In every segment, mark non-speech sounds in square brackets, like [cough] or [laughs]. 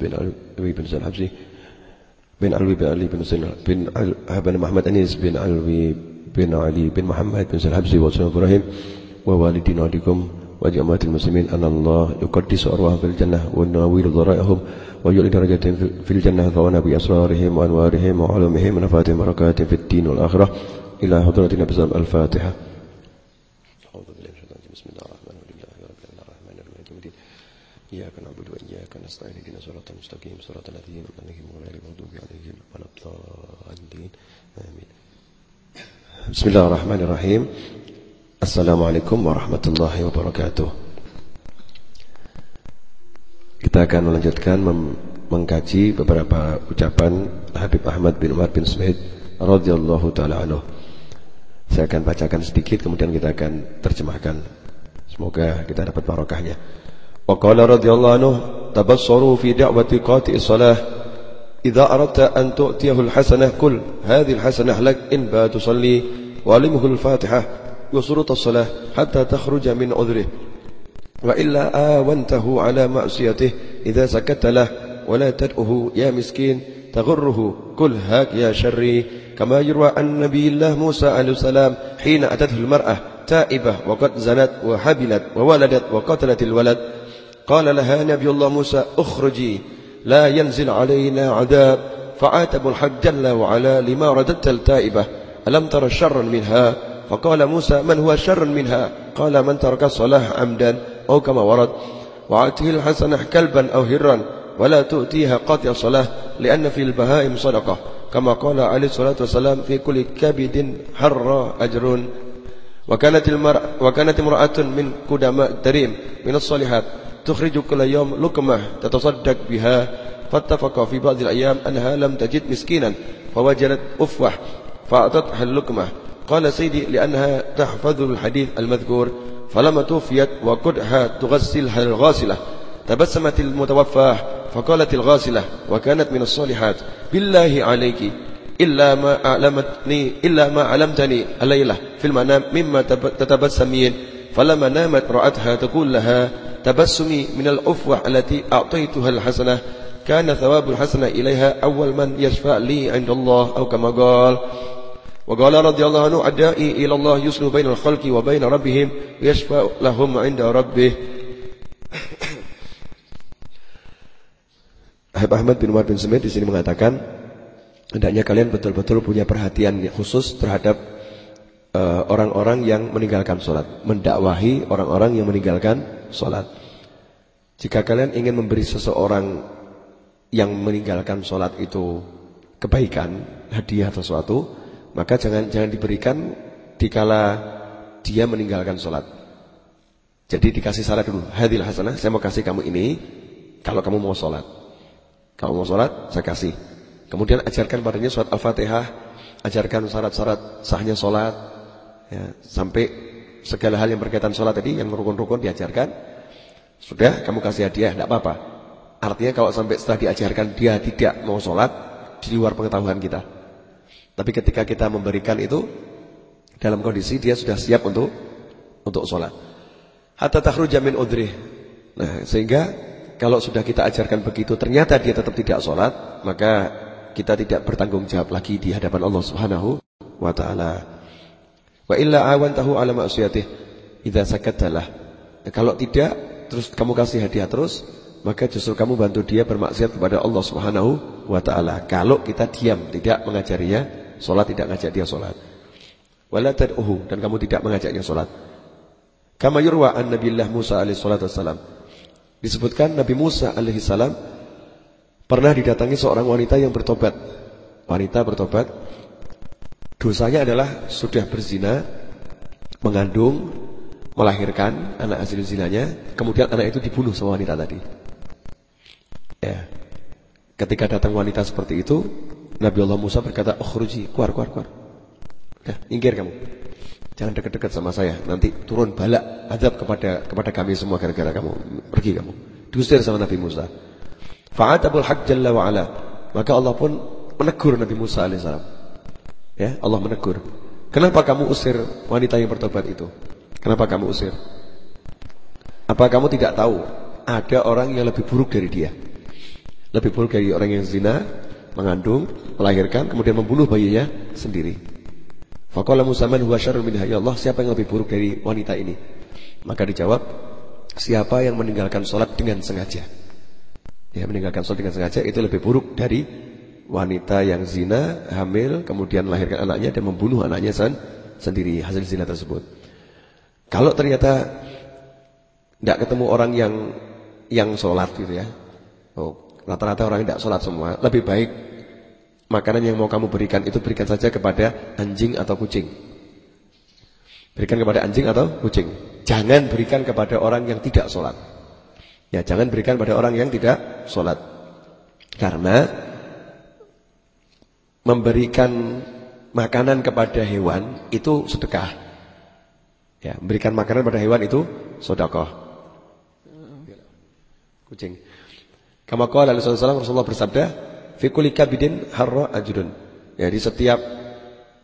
بن علوي بن زين الحبسي بن علوي بن علي بن زين بن بن محمد أنيس بن علوي بن علي بن محمد بن زين الحبسي وسلم إبراهيم ووالدين والدكم وجماعة المسلمين أن الله يقدس أرواحهم في الجنة ويناويل ضرائهم ويعلي درجاتهم في الجنة فوانا بأسرارهم وأنوارهم وعلومهم ونفاتهم بركاتهم في الدين والآخرة. إلى حضرة النبي صلى الله عليه وسلم. الفاتحة. بسم الله إياك نعبد وإياك نستعين اهدنا صراط المستقيم صراط الذين أنعمت عليهم غير المغضوب عليهم ولا الضالين آمين بسم الله الرحمن الرحيم Assalamualaikum warahmatullahi wabarakatuh Kita akan melanjutkan mengkaji beberapa ucapan Habib Ahmad bin Umar bin Sumait radhiyallahu taala anhu. Saya akan bacakan sedikit kemudian kita akan terjemahkan. Semoga kita dapat barokahnya. Qala radhiyallahu anhu tabassaru fi da'wati qati'is salah idza aradta an tu'tiyahu al-hasanah kul hadhihi al-hasanah lak in ba tusalli wa alimhu al-fatihah وشروط الصلاة حتى تخرج من عذره. وإلا آونته على معصيته إذا سكت له. ولا تدعه يا مسكين تغره. كل هاك يا شري. كما يروى عن نبي الله موسى عليه السلام حين أتته المرأة تائبة وقد زنت وحبلت وولدت وقتلت الولد. قال لها نبي الله موسى أخرجي لا ينزل علينا عذاب. فعاتب الحق جل وعلا لما رددت التائبة. ألم تر شرا منها؟ فقال موسى من هو شر منها؟ قال من ترك الصلاة عمدا أو كما ورد. وأعطيه الحسنة كلبا أو هرا ولا تؤتيها قاطع الصلاة لأن في البهائم صدقة. كما قال عليه الصلاة والسلام في كل كبد حر أجر وكانت المرأة وكانت امرأة من قدماء تريم من الصالحات. تخرج كل يوم لقمة تتصدق بها. فاتفق في بعض الأيام أنها لم تجد مسكينا فوجدت أفوح فأعطتها اللقمة. قال سيدي لأنها تحفظ الحديث المذكور فلما توفيت وقدها تغسلها الغاسلة. تبسمت المتوفاة فقالت الغاسلة وكانت من الصالحات بالله عليك إلا ما أعلمتني إلا ما علمتني الليلة في المنام مما تتبسمين. فلما نامت رأتها تقول لها تبسمي من الأفوح التي أعطيتها الحسنة كان ثواب الحسنة إليها أول من يشفع لي عند الله أو كما قال وقال رضي الله عنه أدائي إلى الله يسلو بين الخلق وبين ربهم يشفع لهم عند ربه Habib Ahmad bin Umar bin Semit di sini mengatakan hendaknya kalian betul-betul punya perhatian khusus terhadap eh, orang-orang uh, yang meninggalkan sholat, mendakwahi orang-orang yang meninggalkan sholat. Jika kalian ingin memberi seseorang yang meninggalkan sholat itu kebaikan, hadiah atau sesuatu, maka jangan jangan diberikan dikala dia meninggalkan sholat. Jadi dikasih syarat dulu, hadil hasanah, saya mau kasih kamu ini kalau kamu mau sholat. Kamu mau sholat, saya kasih. Kemudian ajarkan padanya surat Al-Fatihah, ajarkan syarat-syarat sahnya sholat, ya, sampai segala hal yang berkaitan sholat tadi, yang rukun-rukun diajarkan. Sudah, kamu kasih hadiah, tidak apa-apa. Artinya kalau sampai setelah diajarkan dia tidak mau sholat, di luar pengetahuan kita. Tapi ketika kita memberikan itu dalam kondisi dia sudah siap untuk untuk sholat. Hatta takhruja min udrih. Nah, sehingga kalau sudah kita ajarkan begitu ternyata dia tetap tidak sholat, maka kita tidak bertanggung jawab lagi di hadapan Allah Subhanahu wa taala. Wa illa awantahu ala ma'siyatih idza sakatalah. Nah, kalau tidak terus kamu kasih hadiah terus, maka justru kamu bantu dia bermaksiat kepada Allah Subhanahu wa taala. Kalau kita diam tidak mengajarinya Sholat tidak ngajak dia sholat. Wala dan kamu tidak mengajaknya sholat. Kama yurwa an Nabiullah Musa alaihi salatu wassalam. Disebutkan Nabi Musa alaihi salam pernah didatangi seorang wanita yang bertobat. Wanita bertobat. Dosanya adalah sudah berzina, mengandung, melahirkan anak hasil zinanya, kemudian anak itu dibunuh sama wanita tadi. Ya. Ketika datang wanita seperti itu, Nabi Allah Musa berkata, "Ukhruji, keluar, keluar, keluar." Ya, minggir kamu. Jangan dekat-dekat sama saya. Nanti turun balak adab kepada kepada kami semua gara-gara kamu. Pergi kamu. Diusir sama Nabi Musa. Fa'atabul haq jalla wa ala. Maka Allah pun menegur Nabi Musa alaihissalam. Ya, Allah menegur. Kenapa kamu usir wanita yang bertobat itu? Kenapa kamu usir? Apa kamu tidak tahu ada orang yang lebih buruk dari dia? Lebih buruk dari orang yang zina, mengandung, melahirkan, kemudian membunuh bayinya sendiri. Faqala musaman huwa syarrun min ya Allah, siapa yang lebih buruk dari wanita ini? Maka dijawab, siapa yang meninggalkan sholat dengan sengaja. Ya, meninggalkan sholat dengan sengaja itu lebih buruk dari wanita yang zina, hamil, kemudian melahirkan anaknya dan membunuh anaknya sendiri hasil zina tersebut. Kalau ternyata tidak ketemu orang yang yang sholat gitu ya, oh, Rata-rata orang tidak sholat semua. Lebih baik makanan yang mau kamu berikan itu berikan saja kepada anjing atau kucing. Berikan kepada anjing atau kucing. Jangan berikan kepada orang yang tidak sholat. Ya, jangan berikan kepada orang yang tidak sholat. Karena memberikan makanan kepada hewan itu sedekah. Ya, memberikan makanan pada hewan itu sodakoh. Kucing. Kama qala Rasulullah Rasulullah bersabda, "Fi kulli kabidin harra ajrun." Ya, di setiap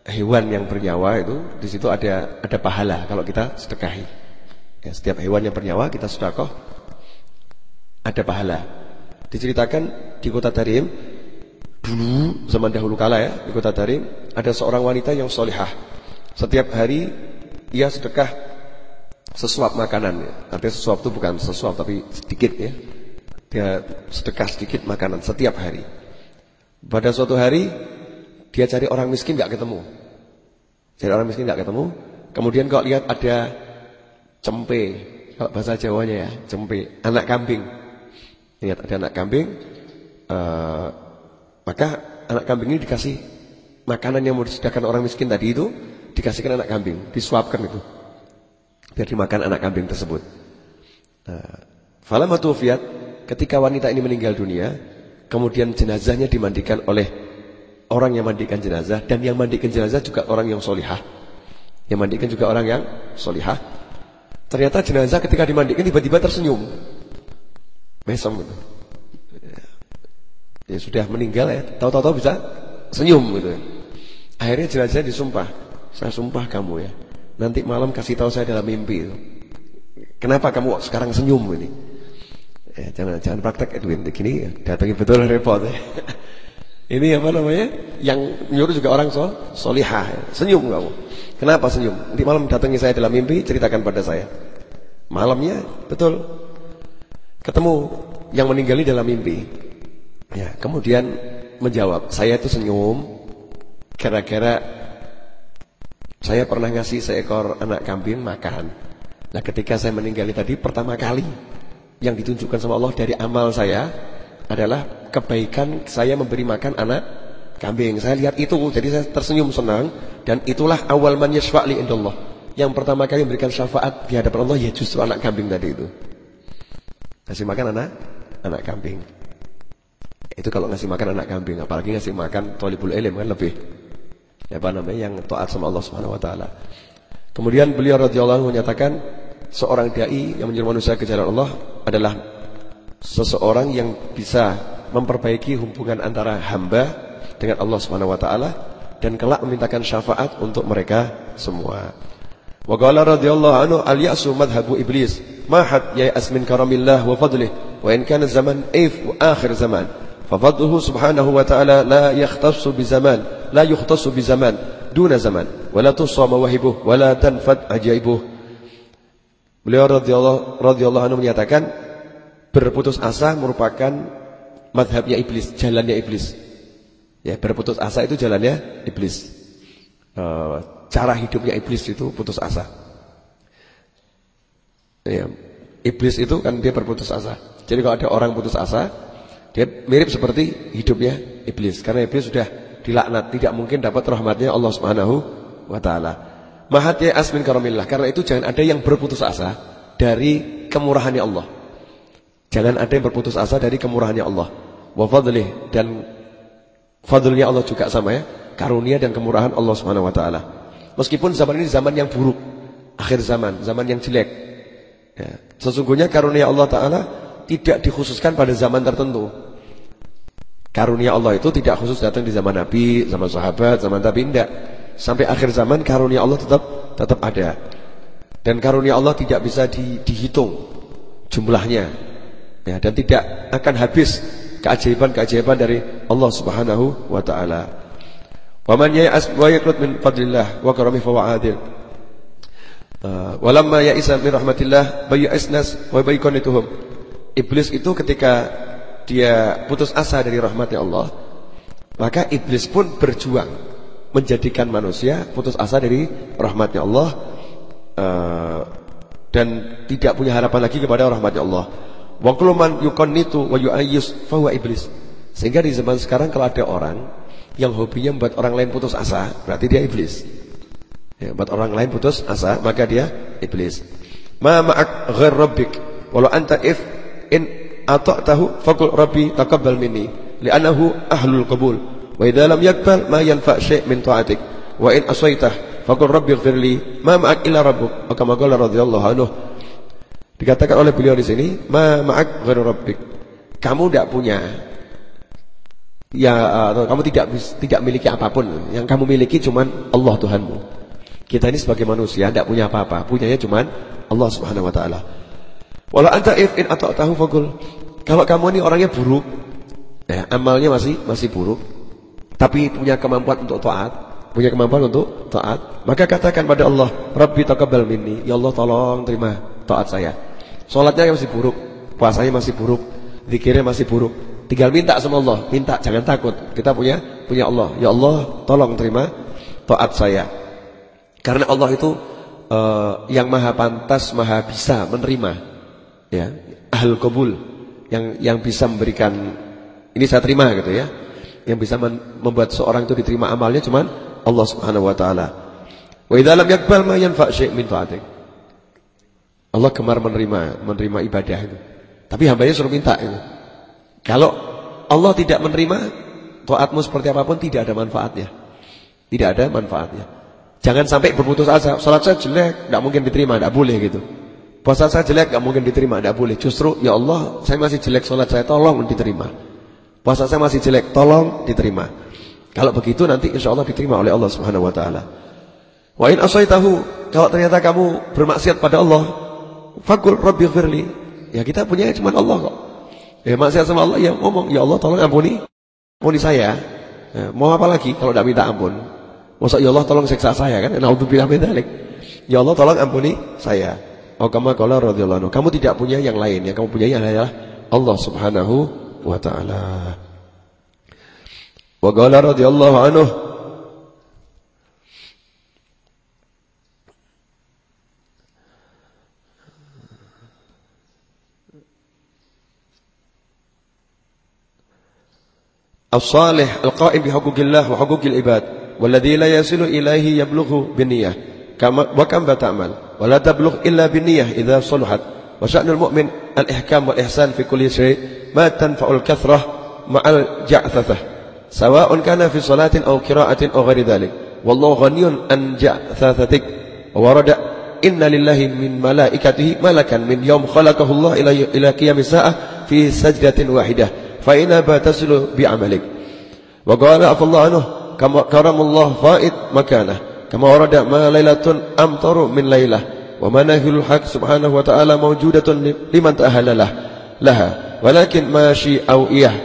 hewan yang bernyawa itu di situ ada ada pahala kalau kita sedekahi. Ya, setiap hewan yang bernyawa kita sedekah ada pahala. Diceritakan di kota Tarim dulu zaman dahulu kala ya, di kota Tarim ada seorang wanita yang solihah. Setiap hari ia sedekah sesuap makanan. Artinya sesuap itu bukan sesuap tapi sedikit ya dia sedekah sedikit makanan setiap hari. Pada suatu hari dia cari orang miskin nggak ketemu. Cari orang miskin nggak ketemu. Kemudian kok lihat ada cempe, kalau bahasa Jawanya ya, cempe, anak kambing. Lihat ada anak kambing, uh, maka anak kambing ini dikasih makanan yang mau disediakan orang miskin tadi itu dikasihkan anak kambing, disuapkan itu. Biar dimakan anak kambing tersebut. Nah, falamma ketika wanita ini meninggal dunia, kemudian jenazahnya dimandikan oleh orang yang mandikan jenazah dan yang mandikan jenazah juga orang yang solihah. Yang mandikan juga orang yang solihah. Ternyata jenazah ketika dimandikan tiba-tiba tersenyum. Mesem gitu. Ya sudah meninggal ya, tahu-tahu bisa senyum gitu. Akhirnya jenazah disumpah. Saya sumpah kamu ya. Nanti malam kasih tahu saya dalam mimpi itu. Kenapa kamu sekarang senyum ini? Ya, jangan jangan praktek Edwin begini ya. Datangi betul repot ya. [laughs] Ini apa namanya? Yang nyuruh juga orang sol, solihah. Ya. Senyum kamu. Kenapa senyum? Nanti malam datangi saya dalam mimpi, ceritakan pada saya. Malamnya betul ketemu yang meninggal ini dalam mimpi. Ya, kemudian menjawab, saya itu senyum gara-gara saya pernah ngasih seekor anak kambing makan. Nah, ketika saya meninggal tadi pertama kali yang ditunjukkan sama Allah dari amal saya adalah kebaikan saya memberi makan anak kambing. Saya lihat itu, jadi saya tersenyum senang dan itulah awal man yashfa'li indallah. Yang pertama kali memberikan syafaat di hadapan Allah ya justru anak kambing tadi itu. Ngasih makan anak anak kambing. Itu kalau ngasih makan anak kambing, apalagi ngasih makan tolibul ilm kan lebih ya apa namanya yang taat sama Allah Subhanahu wa taala. Kemudian beliau radhiyallahu menyatakan seorang dai yang menyeru manusia ke jalan Allah adalah seseorang yang bisa memperbaiki hubungan antara hamba dengan Allah Subhanahu wa taala dan kelak memintakan syafaat untuk mereka semua. Wa qala radhiyallahu anhu al-ya'su madhhabu iblis. Ma had ya'as min karamillah wa fadlih wa in kana zaman if wa akhir zaman. ففضله سبحانه وتعالى لا يختص بزمان لا يختص بزمان دون زمان ولا تصى مواهبه ولا تنفد عجائبه Beliau radhiyallahu radhiyallahu anhu menyatakan berputus asa merupakan madhabnya iblis, jalannya iblis. Ya, berputus asa itu jalannya iblis. E, cara hidupnya iblis itu putus asa. Ya, iblis itu kan dia berputus asa. Jadi kalau ada orang putus asa, dia mirip seperti hidupnya iblis. Karena iblis sudah dilaknat, tidak mungkin dapat rahmatnya Allah Subhanahu wa taala. Mahat ya asmin karamillah. Karena itu jangan ada yang berputus asa dari kemurahannya Allah. Jangan ada yang berputus asa dari kemurahannya Allah. Wa fadlih dan fadlnya Allah juga sama ya. Karunia dan kemurahan Allah Subhanahu wa taala. Meskipun zaman ini zaman yang buruk, akhir zaman, zaman yang jelek. Ya. Sesungguhnya karunia Allah taala tidak dikhususkan pada zaman tertentu. Karunia Allah itu tidak khusus datang di zaman Nabi, zaman sahabat, zaman tabi'in tidak. Sampai akhir zaman karunia Allah tetap tetap ada. Dan karunia Allah tidak bisa di, dihitung jumlahnya. Ya, dan tidak akan habis keajaiban-keajaiban dari Allah Subhanahu wa taala. Wa man ya'as wa yaqnut min fadlillah wa karamihi fa adil. Uh, walamma ya'isa min rahmatillah bayyasnas wa bayqanituhum. Iblis itu ketika dia putus asa dari rahmatnya Allah, maka iblis pun berjuang menjadikan manusia putus asa dari rahmatnya Allah uh, dan tidak punya harapan lagi kepada rahmatnya Allah. Wa kullu man yuqannitu wa iblis. Sehingga di zaman sekarang kalau ada orang yang hobinya membuat orang lain putus asa, berarti dia iblis. Ya, buat orang lain putus asa, maka dia iblis. Ma ma'ak ghair rabbik, walau anta if in ata'tahu faqul rabbi taqabbal minni, li'annahu ahlul qabul. Wa idza lam yaqbal ma yanfa' syai' min ta'atik, wa in asaitah faqul rabbi ighfirli, ma ma'ak illa rabbuk. Maka qala radhiyallahu anhu Dikatakan oleh beliau di sini, ma ma'ak ghairu rabbik. Kamu tidak punya ya atau kamu tidak tidak miliki apa pun. Yang kamu miliki cuma Allah Tuhanmu. Kita ini sebagai manusia tidak punya apa-apa, punyanya cuma Allah Subhanahu wa taala. Wala anta in tahu faqul. Kalau kamu ini orangnya buruk, ya, amalnya masih masih buruk, tapi punya kemampuan untuk taat, punya kemampuan untuk taat, maka katakan pada Allah, Rabbi taqabbal minni, ya Allah tolong terima taat saya. Sholatnya masih buruk, puasanya masih buruk, zikirnya masih buruk. Tinggal minta sama Allah, minta jangan takut. Kita punya punya Allah. Ya Allah, tolong terima taat saya. Karena Allah itu uh, yang maha pantas, maha bisa menerima. Ya, ahl kabul yang yang bisa memberikan ini saya terima gitu ya. Yang bisa membuat seorang itu diterima amalnya cuman Allah Subhanahu wa taala. Wa idza lam yaqbal ma yanfa' min ta'atik. Allah gemar menerima menerima ibadah itu. Tapi hambanya suruh minta itu. Kalau Allah tidak menerima taatmu seperti apa pun tidak ada manfaatnya. Tidak ada manfaatnya. Jangan sampai berputus asa. Salat saya jelek, tidak mungkin diterima, tidak boleh gitu. Puasa saya jelek, tidak mungkin diterima, tidak boleh. Justru ya Allah, saya masih jelek salat saya, tolong diterima. Puasa saya masih jelek, tolong diterima. Kalau begitu nanti insya Allah diterima oleh Allah Subhanahu Wa Taala. Wa in tahu kalau ternyata kamu bermaksiat pada Allah, Fakul Rabbi firli. Ya kita punya cuma Allah kok. Ya maksiat sama Allah ya ngomong, ya Allah tolong ampuni. Ampuni saya. Ya, mau apa lagi kalau tidak minta ampun? Masa ya Allah tolong seksa saya kan? Nauzubillah min. Ya Allah tolong ampuni saya. Oh kama qala. Kamu tidak punya yang lain, ya. yang kamu punyai adalah Allah Subhanahu wa taala. Wa qala radhiyallahu anhu As-salih al-qa'im bihuquqillah wa huquqil ibad, walladhi la yasilu ilaihi yablughu biniyah. Kama wa kam batamal. ولا تبلغ إلا بالنية إذا صلحت. وشأن المؤمن الإحكام والإحسان في كل شيء ما تنفع الكثرة مع الجعثثة سواء كان في صلاة أو قراءة أو غير ذلك. والله غني عن جعثثتك ورد إن لله من ملائكته ملكا من يوم خلقه الله إلى قيام الساعة في سجدة واحدة فإن أبى تصل بعملك. وقال عفى الله عنه كرم الله فائد مكانه. كما ورد ما ليلة أمطر من ليلة ومناهل الحق سبحانه وتعالى موجودة لمن تأهل له لها. ولكن ما شيء أو إياه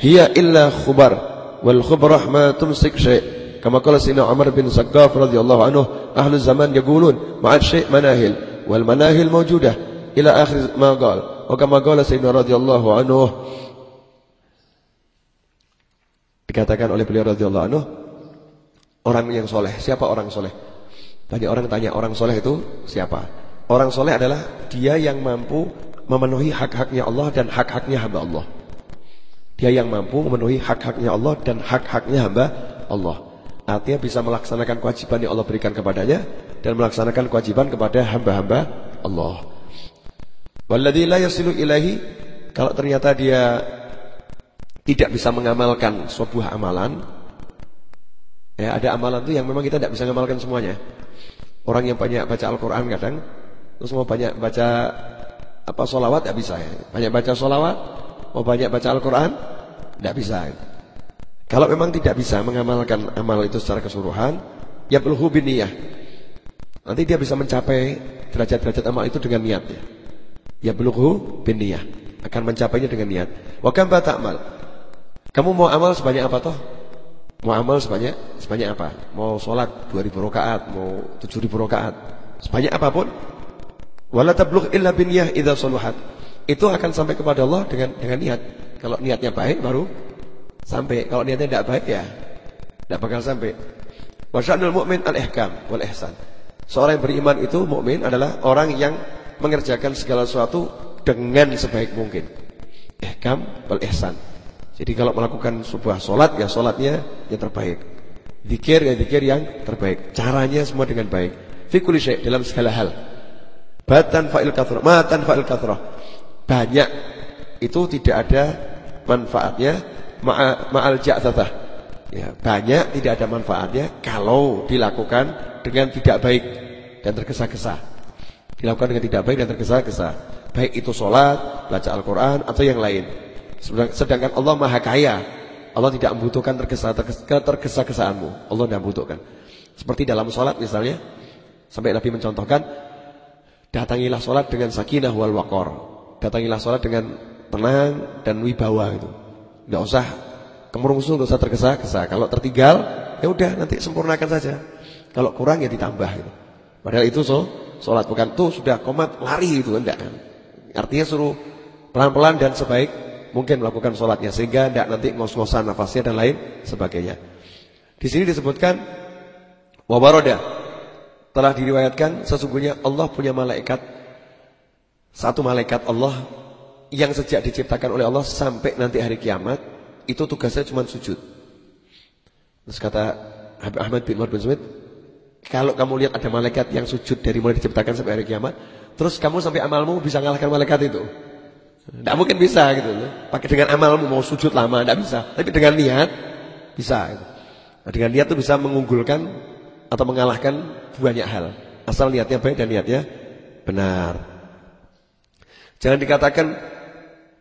هي إلا خبر والخبرة ما تمسك شيء. كما قال سيدنا عمر بن سقاف رضي الله عنه أهل الزمان يقولون مع الشيء مناهل والمناهل موجودة إلى آخر ما قال. وكما قال سيدنا رضي الله عنه Dikatakan oleh beliau radhiyallahu anhu, orang yang soleh. Siapa orang soleh? Banyak orang tanya orang soleh itu siapa? Orang soleh adalah dia yang mampu memenuhi hak-haknya Allah dan hak-haknya hamba Allah. Dia yang mampu memenuhi hak-haknya Allah dan hak-haknya hamba Allah. Artinya bisa melaksanakan kewajiban yang Allah berikan kepadanya dan melaksanakan kewajiban kepada hamba-hamba Allah. Walladzi la yasilu ilahi kalau ternyata dia tidak bisa mengamalkan sebuah amalan. Ya, ada amalan itu yang memang kita tidak bisa mengamalkan semuanya. Orang yang banyak baca Al-Quran kadang, terus mau banyak baca apa solawat tidak bisa ya. Banyak baca solawat, mau banyak baca Al-Quran, tidak bisa. Kalau memang tidak bisa mengamalkan amal itu secara keseluruhan, ya perlu biniyah. Nanti dia bisa mencapai derajat-derajat amal itu dengan niatnya. Ya perlu biniyah. akan mencapainya dengan niat. Wa kam ta'mal. Kamu mau amal sebanyak apa toh? Mau amal sebanyak sebanyak apa? Mau sholat 2000 rakaat, mau 7000 rakaat, sebanyak apa pun. Wala tablugh illa binniyah idza saluhat. Itu akan sampai kepada Allah dengan dengan niat. Kalau niatnya baik baru sampai. Kalau niatnya tidak baik ya tidak bakal sampai. Wa sya'nul mu'min al-ihkam wal ihsan. Seorang yang beriman itu mukmin adalah orang yang mengerjakan segala sesuatu dengan sebaik mungkin. Ihkam wal ihsan. Jadi kalau melakukan sebuah solat ya solatnya yang terbaik. Dikir ya dikir yang terbaik. Caranya semua dengan baik. Fikul syai' dalam segala hal. Batan fa'il kathrah, matan fa'il kathrah. Banyak itu tidak ada manfaatnya ma'al ja'thatah. Ya, banyak tidak ada manfaatnya kalau dilakukan dengan tidak baik dan tergesa-gesa. Dilakukan dengan tidak baik dan tergesa-gesa. Baik itu sholat, baca Al-Quran atau yang lain. Sedangkan Allah maha kaya. Allah tidak membutuhkan tergesa-gesaanmu. Allah tidak membutuhkan. Seperti dalam sholat misalnya. Sampai Nabi mencontohkan. Datangilah sholat dengan sakinah wal wakor. Datangilah sholat dengan tenang dan wibawa itu. Tidak usah kemurungsul, tidak usah tergesa-gesa. Kalau tertinggal, ya udah nanti sempurnakan saja. Kalau kurang ya ditambah. Gitu. Padahal itu so, sholat bukan tuh sudah komat lari itu enggak. Artinya suruh pelan-pelan dan sebaik mungkin melakukan sholatnya sehingga tidak nanti ngos-ngosan nafasnya dan lain sebagainya. Di sini disebutkan wabaroda telah diriwayatkan sesungguhnya Allah punya malaikat satu malaikat Allah yang sejak diciptakan oleh Allah sampai nanti hari kiamat itu tugasnya cuma sujud. Terus kata Habib Ahmad bin Umar bin kalau kamu lihat ada malaikat yang sujud dari mulai diciptakan sampai hari kiamat, terus kamu sampai amalmu bisa mengalahkan malaikat itu. Tidak mungkin bisa gitu. Pakai dengan amalmu mau sujud lama tidak bisa. Tapi dengan niat bisa. Gitu. Nah, dengan niat itu bisa mengunggulkan atau mengalahkan banyak hal. Asal niatnya baik dan niatnya benar. Jangan dikatakan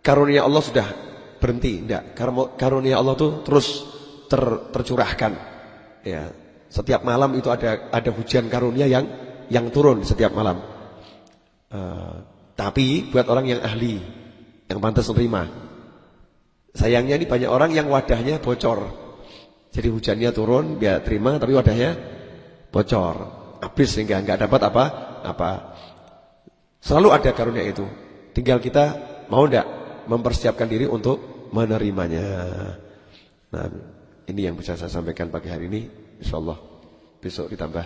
karunia Allah sudah berhenti, tidak. Karunia Allah itu terus ter, tercurahkan. Ya, setiap malam itu ada ada hujan karunia yang yang turun setiap malam. Uh, tapi buat orang yang ahli yang pantas menerima. Sayangnya ini banyak orang yang wadahnya bocor. Jadi hujannya turun, dia terima tapi wadahnya bocor. Habis sehingga enggak dapat apa? Apa. Selalu ada karunia itu. Tinggal kita mau enggak mempersiapkan diri untuk menerimanya. Nah, ini yang bisa saya sampaikan pagi hari ini. Insyaallah besok ditambah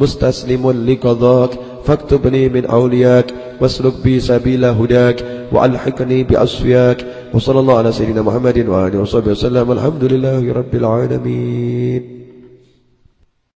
مستسلم لقضاك فاكتبني من أولياك واسلك بي سبيل هداك وألحقني بأصفياك. وصلى الله على سيدنا محمد وآله وصحبه وسلم الحمد لله رب العالمين.